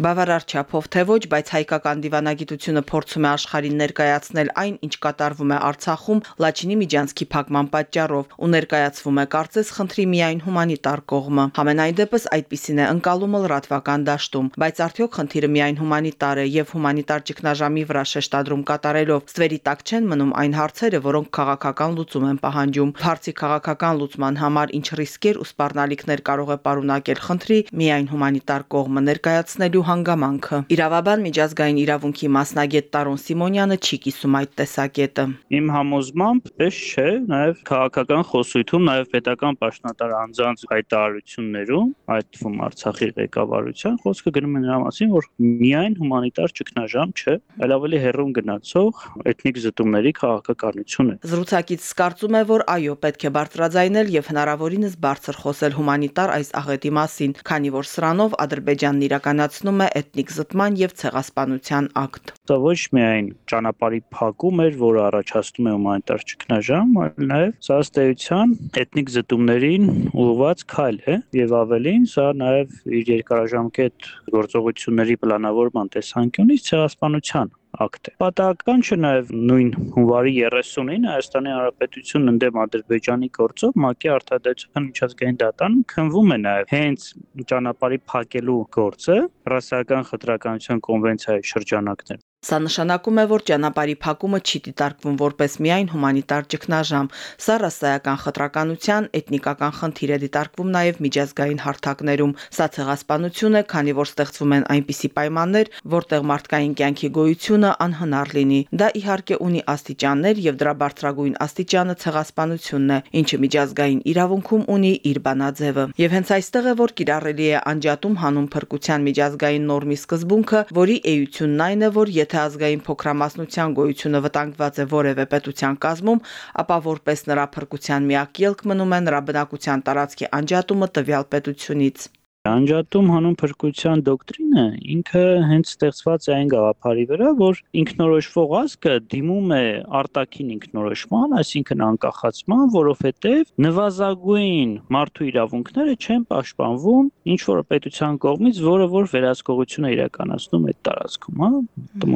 Բավարար չափով թե ոչ, բայց հայկական դիվանագիտությունը փորձում է աշխարհին ներկայացնել այն, ինչ կատարվում է Արցախում Լաչինի միջանցքի փակման պատճառով ու ներկայացվում է կարծես խնդրի միայն հումանիտար կողմը։ Համենայն դեպս այդպիսին է ընկալումը լրատվական դաշտում, բայց արդյոք խնդիրը միայն հումանիտար է եւ հումանիտար ճգնաժամի վրա շեշտադրում կատարելով ստվերի տակ չեն մնում այն հարցերը, որոնք քաղաքական լուծում են պահանջում։ Հարցի քաղաքական լուծման համար ինչ ռիսկեր ու սպառնալիքներ կարող է պարունակել խնդրի միայն հումանիտար կողմը ներկայացնելու հանգամանքը։ Իրավաբան միջազգային իրավունքի մասնագետ Տարոն Սիմոնյանը չի կիսում այդ տեսակետը։ Իմ համոզմամբ էս չէ, նաև քաղաքական խոսույթում, նաև պետական պաշտոնատար անձանց հայտարարություններում, այդ թվում Արցախի ղեկավարության խոսքը գնում է նրա մասին, որ միայն հումանիտար ճգնաժամ չէ, այլ ավելի հեռուն գնացող էթնիկ զտումների քաղաքականություն է։ Զրուցակիցս կարծում է, որ այո, պետք է բարձրաձայնել եւ հնարավորինս բարձր խոսել հումանիտար այս աղետի մասին, քանի որ սրանով Ադրբեջանն իրականացնում է էթնիկ զտման եւ ցեղասպանության ակտ։ Դա ոչ միայն ճանապարհի փակում էր, որը առաջացնում է հումանիտար ճգնաժամ, այլ նաեւ սա ըստեյության էթնիկ զտումներին ուղղված քայլ է եւ ավելին սա նաեւ իր երկարաժամկետ գործողությունների պլանավորման տեսանկյունից ցեղասպանության ակտ է։ Պատահական չէ նաև նույն հունվարի 30-ին Հայաստանի Հանրապետությունն ընդդեմ Ադրբեջանի գործով ՄԱԿ-ի արտադրության միջազգային դատան քնվում է նաև հենց ճանապարհի փակելու գործը ռասայական խտրականության կոնվենցիայի շրջանակներում Սա նշանակում է, որ ճանապարհի փակումը չի դիտարկվում որպես միայն հումանիտար ճգնաժամ։ Սա ռասայական խտրականության էթնիկական խնդիր է դիտարկվում նաև միջազգային հարթակներում։ Սա ցեղասպանություն է, քանի որ ստեղծվում են այնպիսի պայմաններ, որտեղ մարդկային կյանքի գոյությունը անհնար լինի։ Դա իհարկե ունի աստիճաններ եւ դրա բարձրագույն աստիճանը ցեղասպանությունն է, ինչը միջազգային իրավունքում ունի իր բանաձևը։ Եվ հենց այստեղ է, որ կիրառելի է անջատում հանուն փրկության միջազգային նորմի սկզբունքը, որի էությունն այն է, որ եթե ազգային փոքրամասնության գոյությունը վտանգված է որևէ պետության կազմում, ապա որպես նրա փրկության միակ ելք մնում է նրա բնակության տարածքի անջատումը տվյալ պետությունից։ Անջատում հանուն փրկության դոկտրինը ինքը հենց ստեղծված է այն գաղափարի վրա, որ ինքնորոշվող ազգը դիմում է արտաքին ինքնորոշման, այսինքն անկախացման, որովհետև նվազագույն մարդու իրավունքները չեն պաշտպանվում ինչ որ պետության կողմից, որը որ վերահսկողություն է իրականացնում այդ տարածքում, հա,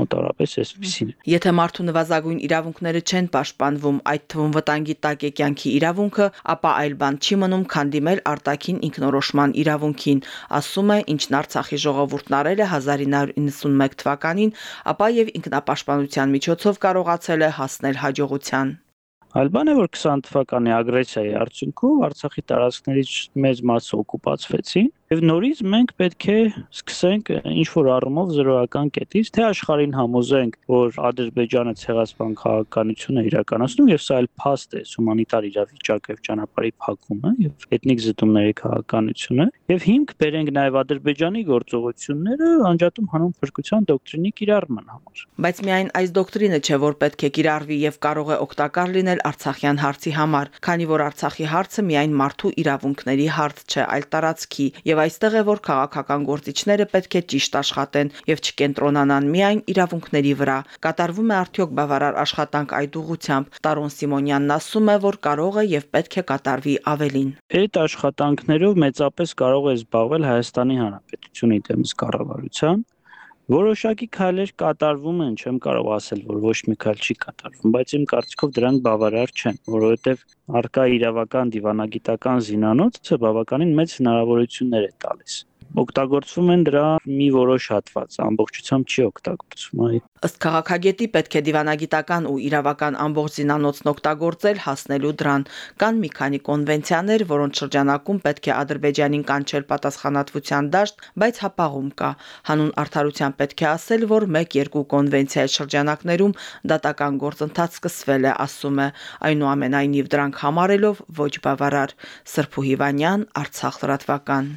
մոտավորապես այսպեսին է։ Եթե մարդու նվազագույն իրավունքները չեն պաշտպանվում, այդ թվում վտանգի տակ է կյանքի իրավունքը, ապա այլ բան չի մնում, քան դիմել արտաքին ինքնորոշման իրավունքին մասին, ասում է, ինչն Արցախի ժողովուրդն արել է 1991 թվականին, ապա եւ ինքնապաշտպանության միջոցով կարողացել է հասնել հաջողության։ Այլ բան է որ 20 թվականի ագրեսիայի արդյունքում Արցախի տարածքներից մեծ մասը օկուպացվեցին եւ նորից մենք պետք է սկսենք ինչ որ առումով զրոյական կետից թե աշխարհին համոզենք, որ Ադրբեջանը ցեղասպան քաղաքականություն է իրականացնում եւ սա այլ փաստ է հումանիտար իրավիճակ եւ ճանապարհի փակումը եւ էթնիկ զտումների քաղաքականությունը եւ հիմք բերենք նաեւ Ադրբեջանի գործողությունները անջատում հանուն փրկության դոկտրինի կիրառման համար։ Բայց միայն այս դոկտրինը չէ, որ պետք է կիրառվի եւ կարող է օգտակար լինել Արցախյան հարցի համար, քանի որ Արցախի հարցը միայն մարդու իրավունքների հարց չէ, այլ տարածքի եւ այստեղ է որ քաղաքական գործիչները պետք է ճիշտ աշխատեն եւ չկենտրոնանան միայն իրավունքների վրա։ Կատարվում է արդյոք բավարար աշխատանք այդ ուղությամբ։ Տարոն Սիմոնյանն ասում է, որ կարող է եւ պետք է կատարվի ավելին։ Այդ աշխատանքներով մեծապես կարող է զբաղվել Հայաստանի Հանրապետությունը դեմս կառավարության Որոշակի քայլեր կատարվում են, չեմ կարող ասել, որ ոչ մի քայլ չի կատարվում, բայց իմ կարծիքով դրանք բավարար չեն, որովհետև արկա իրավական դիվանագիտական զինանոցը բավականին մեծ հնարավորություններ է տալիս օգտագործվում են դրա մի որոշ հատված, ամբողջությամբ չի օգտագործվում, այ։ Ըստ քաղաքագետի պետք է դիվանագիտական ու իրավական ամբողջ զինանոցն օգտագործել հասնելու դրան։ Կան մի քանի կոնվենցիաներ, որոնց շրջանակում պետք է Ադրբեջանին կանչել պատասխանատվության դաշտ, բայց հապաղում կա։ Հանուն արդարության պետք է ասել, որ 1-2 կոնվենցիայի շրջանակներում դատական գործընթաց սկսվել է, ասում է։ Այնուամենայնիվ դրանք համարելով ոչ բավարար։ Սրփու Հիվանյան, Արցախ լրատվական։